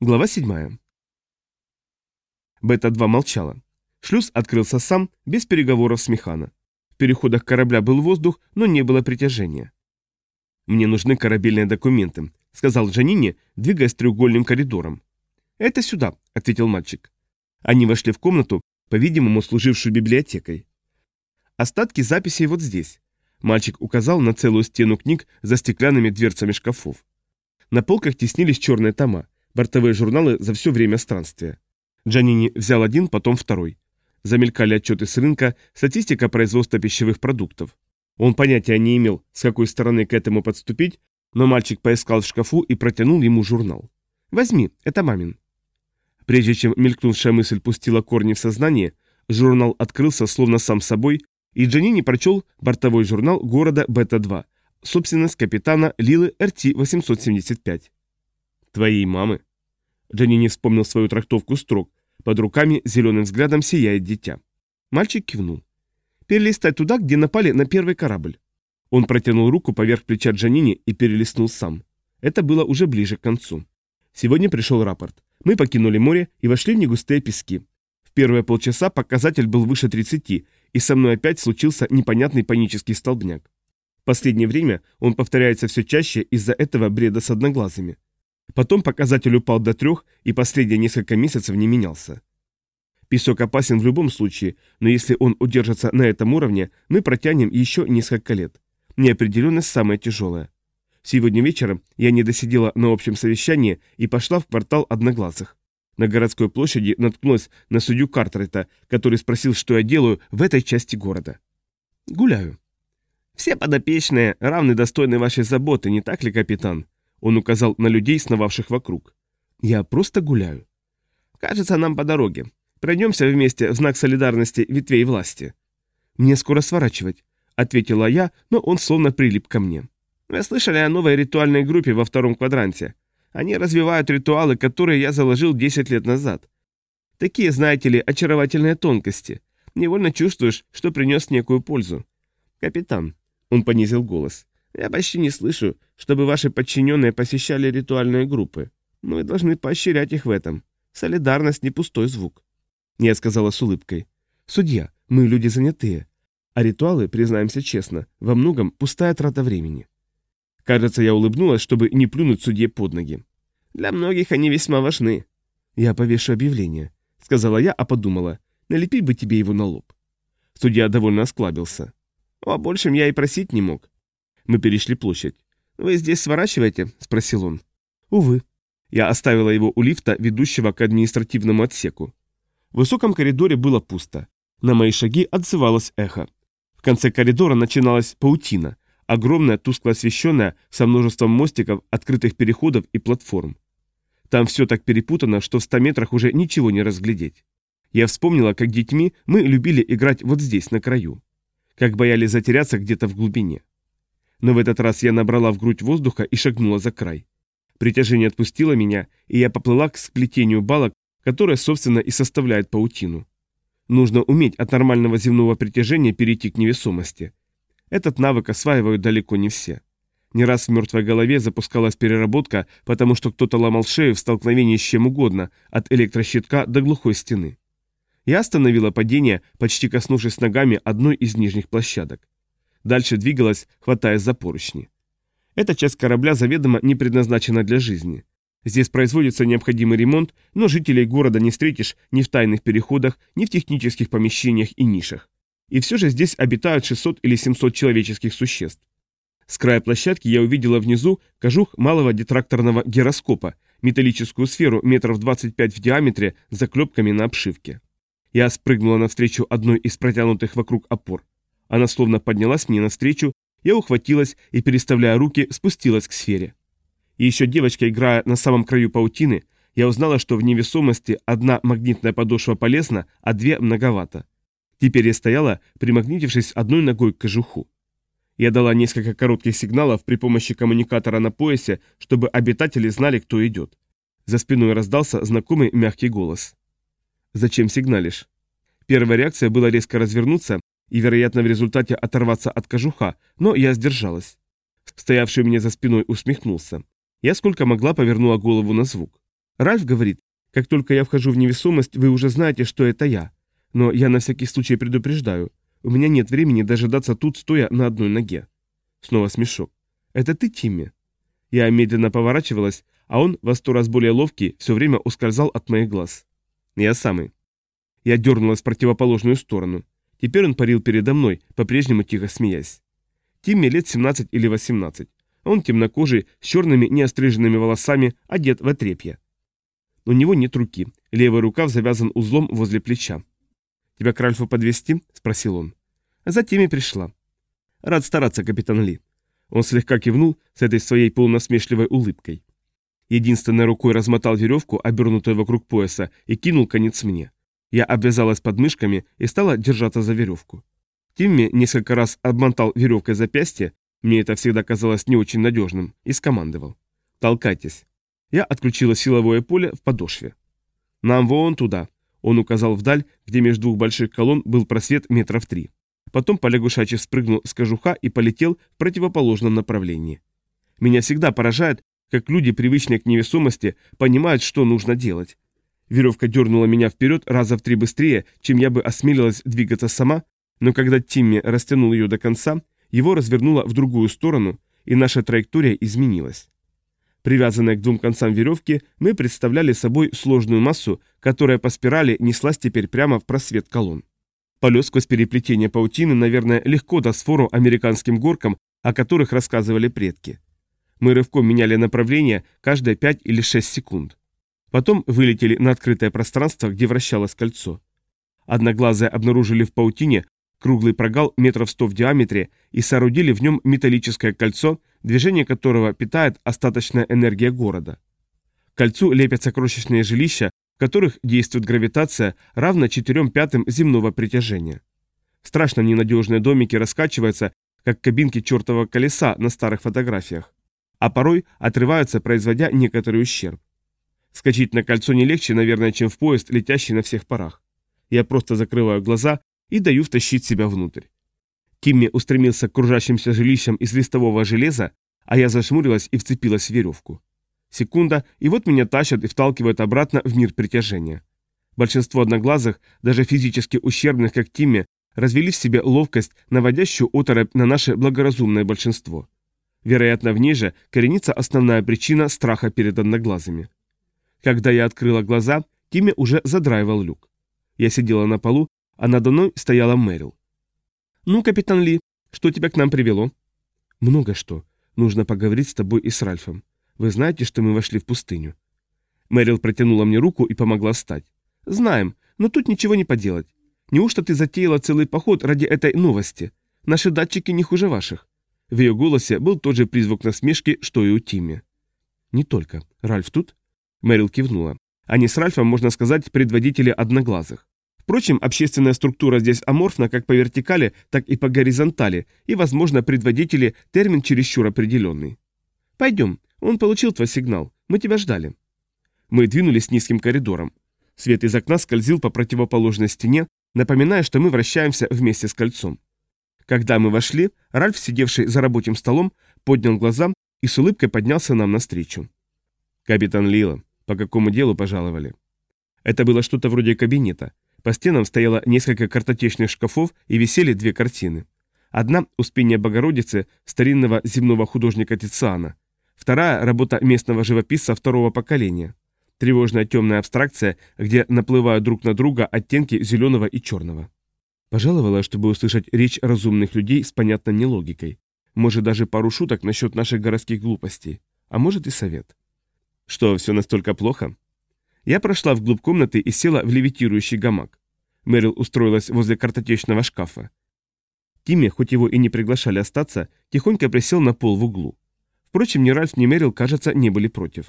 Глава 7. Бета-2 молчала. Шлюз открылся сам, без переговоров с Механа. В переходах корабля был воздух, но не было притяжения. «Мне нужны корабельные документы», — сказал Джанини, двигаясь треугольным коридором. «Это сюда», — ответил мальчик. Они вошли в комнату, по-видимому, служившую библиотекой. Остатки записей вот здесь. Мальчик указал на целую стену книг за стеклянными дверцами шкафов. На полках теснились черные тома, бортовые журналы за все время странствия. Джанини взял один, потом второй. Замелькали отчеты с рынка, статистика производства пищевых продуктов. Он понятия не имел, с какой стороны к этому подступить, но мальчик поискал в шкафу и протянул ему журнал. «Возьми, это мамин». Прежде чем мелькнувшая мысль пустила корни в сознание, журнал открылся словно сам собой, и Джанини прочел бортовой журнал города Бета-2, собственность капитана Лилы РТ-875. «Твоей мамы?» Джанини вспомнил свою трактовку строк. Под руками зеленым взглядом сияет дитя. Мальчик кивнул. «Перелистай туда, где напали на первый корабль». Он протянул руку поверх плеча Джанини и перелистнул сам. Это было уже ближе к концу. Сегодня пришел рапорт. Мы покинули море и вошли в негустые пески. В первые полчаса показатель был выше 30, и со мной опять случился непонятный панический столбняк. В последнее время он повторяется все чаще из-за этого бреда с одноглазыми. Потом показатель упал до трех, и последние несколько месяцев не менялся. Песок опасен в любом случае, но если он удержится на этом уровне, мы протянем еще несколько лет. Неопределенность самая тяжелая. Сегодня вечером я не досидела на общем совещании и пошла в квартал Одноглазых. На городской площади наткнулась на судью Картрета, который спросил, что я делаю в этой части города. Гуляю. Все подопечные равны достойны вашей заботы, не так ли, капитан? Он указал на людей, сновавших вокруг. «Я просто гуляю». «Кажется, нам по дороге. Пройдемся вместе в знак солидарности ветвей власти». «Мне скоро сворачивать», — ответила я, но он словно прилип ко мне. «Вы слышали о новой ритуальной группе во втором квадранте? Они развивают ритуалы, которые я заложил 10 лет назад. Такие, знаете ли, очаровательные тонкости. Невольно чувствуешь, что принес некую пользу. Капитан, он понизил голос, я почти не слышу, чтобы ваши подчиненные посещали ритуальные группы. Вы должны поощрять их в этом. Солидарность не пустой звук. Я сказала с улыбкой. Судья, мы люди занятые. А ритуалы, признаемся честно, во многом пустая трата времени. Кажется, я улыбнулась, чтобы не плюнуть судье под ноги. Для многих они весьма важны. Я повешу объявление, сказала я, а подумала, налепить бы тебе его на лоб. Судья довольно осклабился. О большем я и просить не мог. Мы перешли площадь. «Вы здесь сворачиваете?» – спросил он. «Увы». Я оставила его у лифта, ведущего к административному отсеку. В высоком коридоре было пусто. На мои шаги отзывалось эхо. В конце коридора начиналась паутина, огромная, тускло освещенная, со множеством мостиков, открытых переходов и платформ. Там все так перепутано, что в ста метрах уже ничего не разглядеть. Я вспомнила, как детьми мы любили играть вот здесь, на краю. Как боялись затеряться где-то в глубине. Но в этот раз я набрала в грудь воздуха и шагнула за край. Притяжение отпустило меня, и я поплыла к сплетению балок, которое, собственно, и составляет паутину. Нужно уметь от нормального земного притяжения перейти к невесомости. Этот навык осваивают далеко не все. Не раз в мертвой голове запускалась переработка, потому что кто-то ломал шею в столкновении с чем угодно, от электрощитка до глухой стены. Я остановила падение, почти коснувшись ногами одной из нижних площадок. Дальше двигалась, хватаясь за поручни. Эта часть корабля заведомо не предназначена для жизни. Здесь производится необходимый ремонт, но жителей города не встретишь ни в тайных переходах, ни в технических помещениях и нишах. И все же здесь обитают 600 или 700 человеческих существ. С края площадки я увидела внизу кожух малого детракторного гироскопа, металлическую сферу метров 25 в диаметре с заклепками на обшивке. Я спрыгнула навстречу одной из протянутых вокруг опор. Она словно поднялась мне навстречу, я ухватилась и, переставляя руки, спустилась к сфере. И еще девочка, играя на самом краю паутины, я узнала, что в невесомости одна магнитная подошва полезна, а две многовато. Теперь я стояла, примагнитившись одной ногой к кожуху. Я дала несколько коротких сигналов при помощи коммуникатора на поясе, чтобы обитатели знали, кто идет. За спиной раздался знакомый мягкий голос. «Зачем сигналишь?» Первая реакция была резко развернуться и, вероятно, в результате оторваться от кожуха, но я сдержалась. Стоявший у меня за спиной усмехнулся. Я сколько могла повернула голову на звук. Ральф говорит, как только я вхожу в невесомость, вы уже знаете, что это я. Но я на всякий случай предупреждаю. У меня нет времени дожидаться тут, стоя на одной ноге. Снова смешок. Это ты, Тимми? Я медленно поворачивалась, а он, во сто раз более ловкий, все время ускользал от моих глаз. Я самый. Я дернулась в противоположную сторону. Теперь он парил передо мной, по-прежнему тихо смеясь. Тимми лет 17 или 18. Он темнокожий, с черными неостриженными волосами, одет в отрепье. У него нет руки, левый рукав завязан узлом возле плеча. «Тебя к Ральфу подвести? спросил он. За теми пришла. «Рад стараться, капитан Ли». Он слегка кивнул с этой своей полунасмешливой улыбкой. Единственной рукой размотал веревку, обернутую вокруг пояса, и кинул конец мне. Я обвязалась подмышками и стала держаться за веревку. Тимми несколько раз обмотал веревкой запястье, мне это всегда казалось не очень надежным, и скомандовал. «Толкайтесь». Я отключила силовое поле в подошве. «Нам вон туда», — он указал вдаль, где между двух больших колонн был просвет метров три. Потом полягушачий спрыгнул с кожуха и полетел в противоположном направлении. Меня всегда поражает, как люди, привычные к невесомости, понимают, что нужно делать. Веревка дернула меня вперед раза в три быстрее, чем я бы осмелилась двигаться сама, но когда Тимми растянул ее до конца, его развернуло в другую сторону, и наша траектория изменилась. Привязанная к двум концам веревки, мы представляли собой сложную массу, которая по спирали неслась теперь прямо в просвет колонн. Полет сквозь переплетение паутины, наверное, легко даст фору американским горкам, о которых рассказывали предки. Мы рывком меняли направление каждые 5 или 6 секунд. Потом вылетели на открытое пространство, где вращалось кольцо. Одноглазые обнаружили в паутине круглый прогал метров сто в диаметре и соорудили в нем металлическое кольцо, движение которого питает остаточная энергия города. К кольцу лепятся крошечные жилища, в которых действует гравитация, равна 4 пятым земного притяжения. Страшно ненадежные домики раскачиваются, как кабинки чертового колеса на старых фотографиях, а порой отрываются, производя некоторый ущерб. Скачить на кольцо не легче, наверное, чем в поезд, летящий на всех парах. Я просто закрываю глаза и даю втащить себя внутрь. Тимми устремился к кружащимся жилищам из листового железа, а я зашмурилась и вцепилась в веревку. Секунда, и вот меня тащат и вталкивают обратно в мир притяжения. Большинство одноглазых, даже физически ущербных, как Тимми, развели в себе ловкость, наводящую оторопь на наше благоразумное большинство. Вероятно, в ней же коренится основная причина страха перед одноглазыми. Когда я открыла глаза, Тимми уже задраивал люк. Я сидела на полу а надо мной стояла Мэрил. «Ну, капитан Ли, что тебя к нам привело?» «Много что. Нужно поговорить с тобой и с Ральфом. Вы знаете, что мы вошли в пустыню?» Мэрил протянула мне руку и помогла встать. «Знаем, но тут ничего не поделать. Неужто ты затеяла целый поход ради этой новости? Наши датчики не хуже ваших». В ее голосе был тот же призвук насмешки, что и у Тимми. «Не только. Ральф тут?» Мэрил кивнула. «Они с Ральфом, можно сказать, предводители одноглазых. Впрочем, общественная структура здесь аморфна как по вертикали, так и по горизонтали, и, возможно, предводители – термин чересчур определенный. «Пойдем, он получил твой сигнал, мы тебя ждали». Мы двинулись низким коридором. Свет из окна скользил по противоположной стене, напоминая, что мы вращаемся вместе с кольцом. Когда мы вошли, Ральф, сидевший за рабочим столом, поднял глаза и с улыбкой поднялся нам навстречу. «Капитан Лила, по какому делу пожаловали?» Это было что-то вроде кабинета, по стенам стояло несколько картотечных шкафов и висели две картины. Одна – «Успение Богородицы» старинного земного художника Тициана. Вторая – работа местного живописца второго поколения. Тревожная темная абстракция, где наплывают друг на друга оттенки зеленого и черного. Пожаловала, чтобы услышать речь разумных людей с понятной нелогикой. Может, даже пару шуток насчет наших городских глупостей. А может и совет. Что, все настолько плохо? Я прошла вглубь комнаты и села в левитирующий гамак. Мэрил устроилась возле картотечного шкафа. Тимми, хоть его и не приглашали остаться, тихонько присел на пол в углу. Впрочем, ни Ральф, ни Мэрил, кажется, не были против.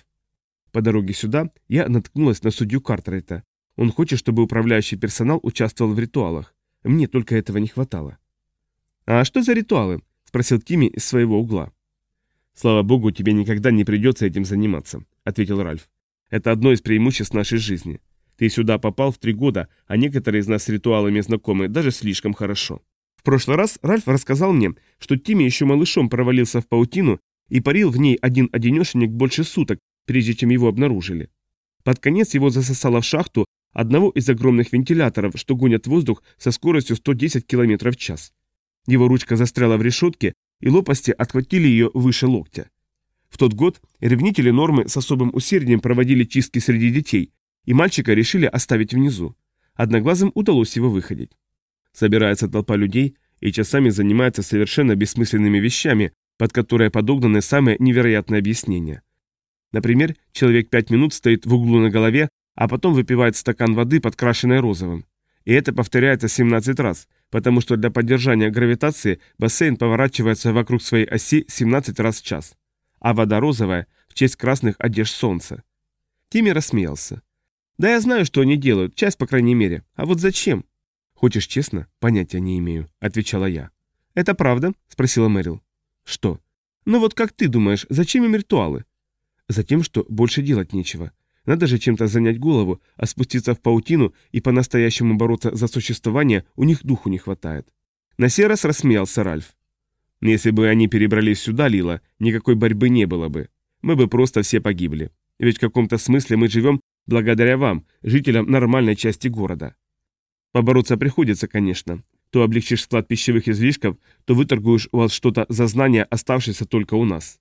По дороге сюда я наткнулась на судью Картрайта. Он хочет, чтобы управляющий персонал участвовал в ритуалах. Мне только этого не хватало. «А что за ритуалы?» – спросил Тимми из своего угла. «Слава богу, тебе никогда не придется этим заниматься», – ответил Ральф. Это одно из преимуществ нашей жизни. Ты сюда попал в три года, а некоторые из нас с ритуалами знакомы даже слишком хорошо. В прошлый раз Ральф рассказал мне, что Тимми еще малышом провалился в паутину и парил в ней один-одинешенек больше суток, прежде чем его обнаружили. Под конец его засосало в шахту одного из огромных вентиляторов, что гонят воздух со скоростью 110 км в час. Его ручка застряла в решетке, и лопасти отхватили ее выше локтя. В тот год ревнители нормы с особым усердием проводили чистки среди детей, и мальчика решили оставить внизу. Одноглазым удалось его выходить. Собирается толпа людей и часами занимается совершенно бессмысленными вещами, под которые подогнаны самые невероятные объяснения. Например, человек пять минут стоит в углу на голове, а потом выпивает стакан воды, подкрашенной розовым. И это повторяется 17 раз, потому что для поддержания гравитации бассейн поворачивается вокруг своей оси 17 раз в час. А вода розовая в честь красных одежд солнца. Тимми рассмеялся. «Да я знаю, что они делают, часть по крайней мере. А вот зачем?» «Хочешь честно? Понятия не имею», — отвечала я. «Это правда?» — спросила Мэрил. «Что?» «Ну вот как ты думаешь, зачем им ритуалы?» «Затем, что больше делать нечего. Надо же чем-то занять голову, а спуститься в паутину и по-настоящему бороться за существование у них духу не хватает». На сей раз рассмеялся Ральф. «Если бы они перебрались сюда, Лила, никакой борьбы не было бы. Мы бы просто все погибли. Ведь в каком-то смысле мы живем благодаря вам, жителям нормальной части города. Побороться приходится, конечно. То облегчишь склад пищевых излишков, то выторгуешь у вас что-то за знания, оставшееся только у нас.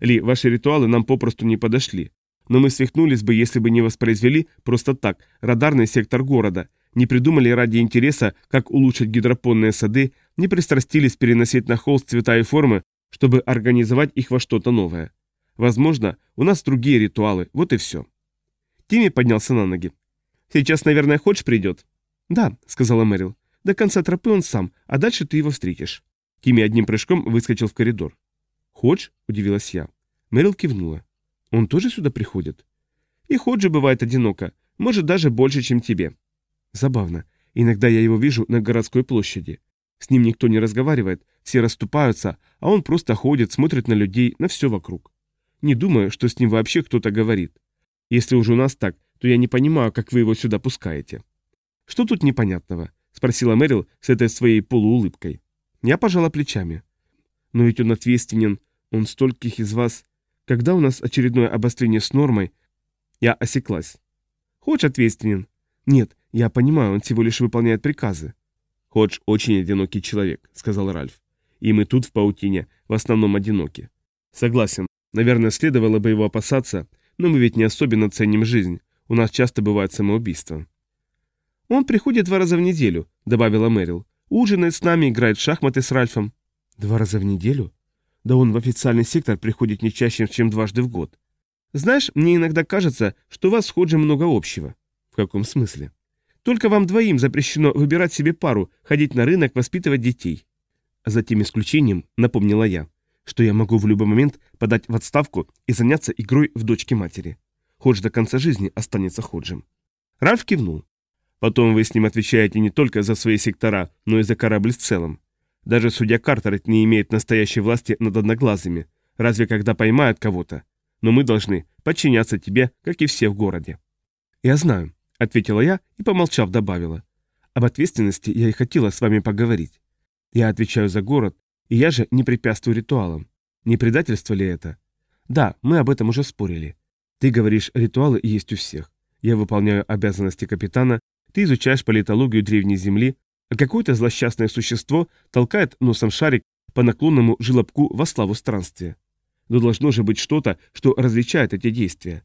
Ли, ваши ритуалы нам попросту не подошли. Но мы свихнулись бы, если бы не воспроизвели просто так радарный сектор города, не придумали ради интереса, как улучшить гидропонные сады, не пристрастились переносить на холст цвета и формы, чтобы организовать их во что-то новое. Возможно, у нас другие ритуалы, вот и все. Тимми поднялся на ноги. «Сейчас, наверное, Ходж придет?» «Да», — сказала Мэрил. «До конца тропы он сам, а дальше ты его встретишь». Тимми одним прыжком выскочил в коридор. «Ходж?» — удивилась я. Мэрил кивнула. «Он тоже сюда приходит?» «И Ходжи бывает одиноко, может, даже больше, чем тебе». Забавно. Иногда я его вижу на городской площади. С ним никто не разговаривает, все расступаются, а он просто ходит, смотрит на людей, на все вокруг. Не думаю, что с ним вообще кто-то говорит. Если уже у нас так, то я не понимаю, как вы его сюда пускаете. Что тут непонятного? Спросила Мэрил с этой своей полуулыбкой. Я пожала плечами. Но ведь он ответственен, он стольких из вас... Когда у нас очередное обострение с нормой, я осеклась. Ходж ответственен. Нет, я понимаю, он всего лишь выполняет приказы. Ходж очень одинокий человек, сказал Ральф. И мы тут в паутине в основном одиноки. Согласен, наверное, следовало бы его опасаться, но мы ведь не особенно ценим жизнь. У нас часто бывает самоубийство. Он приходит два раза в неделю, добавила Мэрил. Ужинает с нами, играет в шахматы с Ральфом. Два раза в неделю? Да он в официальный сектор приходит не чаще, чем дважды в год. Знаешь, мне иногда кажется, что у вас с Ходжем много общего. В каком смысле? Только вам двоим запрещено выбирать себе пару, ходить на рынок, воспитывать детей. А за тем исключением, напомнила я, что я могу в любой момент подать в отставку и заняться игрой в дочке матери. Ходж до конца жизни останется Ходжем. Ральф кивнул. Потом вы с ним отвечаете не только за свои сектора, но и за корабль в целом. Даже судья Картерет не имеет настоящей власти над одноглазыми, разве когда поймают кого-то. Но мы должны подчиняться тебе, как и все в городе. Я знаю, ответила я и, помолчав, добавила. Об ответственности я и хотела с вами поговорить. Я отвечаю за город, и я же не препятствую ритуалам. Не предательство ли это? Да, мы об этом уже спорили. Ты говоришь, ритуалы есть у всех. Я выполняю обязанности капитана, ты изучаешь политологию древней земли, а какое-то злосчастное существо толкает носом шарик по наклонному желобку во славу странствия. Но должно же быть что-то, что различает эти действия.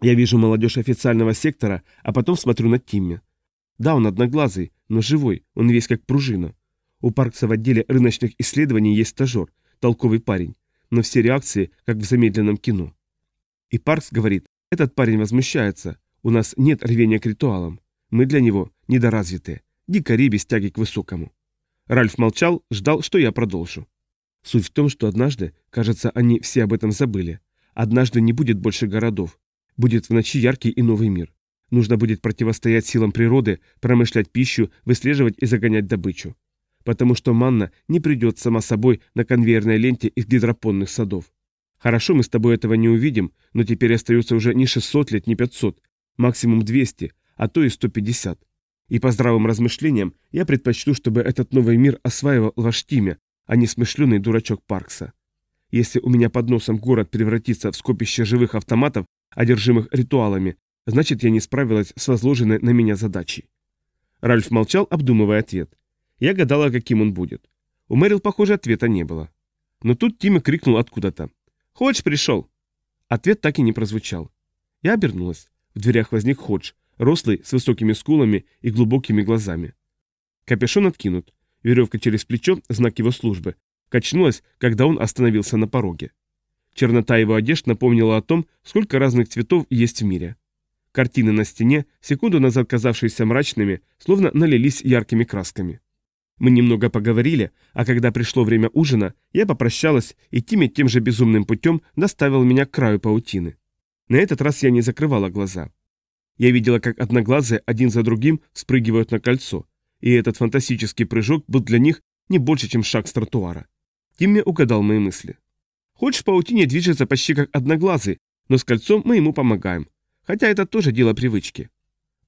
Я вижу молодежь официального сектора, а потом смотрю на Тимми. Да, он одноглазый, но живой, он весь как пружина. У Паркса в отделе рыночных исследований есть стажер, толковый парень, но все реакции, как в замедленном кино. И Паркс говорит, этот парень возмущается, у нас нет рвения к ритуалам, мы для него недоразвитые дикари без тяги к высокому. Ральф молчал, ждал, что я продолжу. Суть в том, что однажды, кажется, они все об этом забыли. Однажды не будет больше городов. Будет в ночи яркий и новый мир. Нужно будет противостоять силам природы, промышлять пищу, выслеживать и загонять добычу. Потому что манна не придет сама собой на конвейерной ленте из гидропонных садов. Хорошо, мы с тобой этого не увидим, но теперь остается уже не 600 лет, не 500, максимум 200, а то и 150. И по здравым размышлениям я предпочту, чтобы этот новый мир осваивал ваш Тиме, а не смышленый дурачок Паркса. Если у меня под носом город превратится в скопище живых автоматов, одержимых ритуалами, Значит, я не справилась с возложенной на меня задачей. Ральф молчал, обдумывая ответ. Я гадала, каким он будет. У Мэрил, похоже, ответа не было. Но тут Тимми крикнул откуда-то. «Ходж пришел!» Ответ так и не прозвучал. Я обернулась. В дверях возник Ходж, рослый, с высокими скулами и глубокими глазами. Капюшон откинут. Веревка через плечо – знак его службы. Качнулась, когда он остановился на пороге. Чернота его одежд напомнила о том, сколько разных цветов есть в мире. Картины на стене, секунду назад казавшиеся мрачными, словно налились яркими красками. Мы немного поговорили, а когда пришло время ужина, я попрощалась, и Тимми тем же безумным путем доставил меня к краю паутины. На этот раз я не закрывала глаза. Я видела, как одноглазые один за другим спрыгивают на кольцо, и этот фантастический прыжок был для них не больше, чем шаг с тротуара. Тимми угадал мои мысли. Ходж в паутине движется почти как одноглазый, но с кольцом мы ему помогаем, хотя это тоже дело привычки.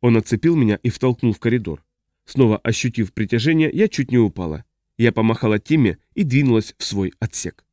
Он отцепил меня и втолкнул в коридор. Снова ощутив притяжение, я чуть не упала. Я помахала Тимме и двинулась в свой отсек.